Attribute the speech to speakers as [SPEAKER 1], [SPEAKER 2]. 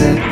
[SPEAKER 1] it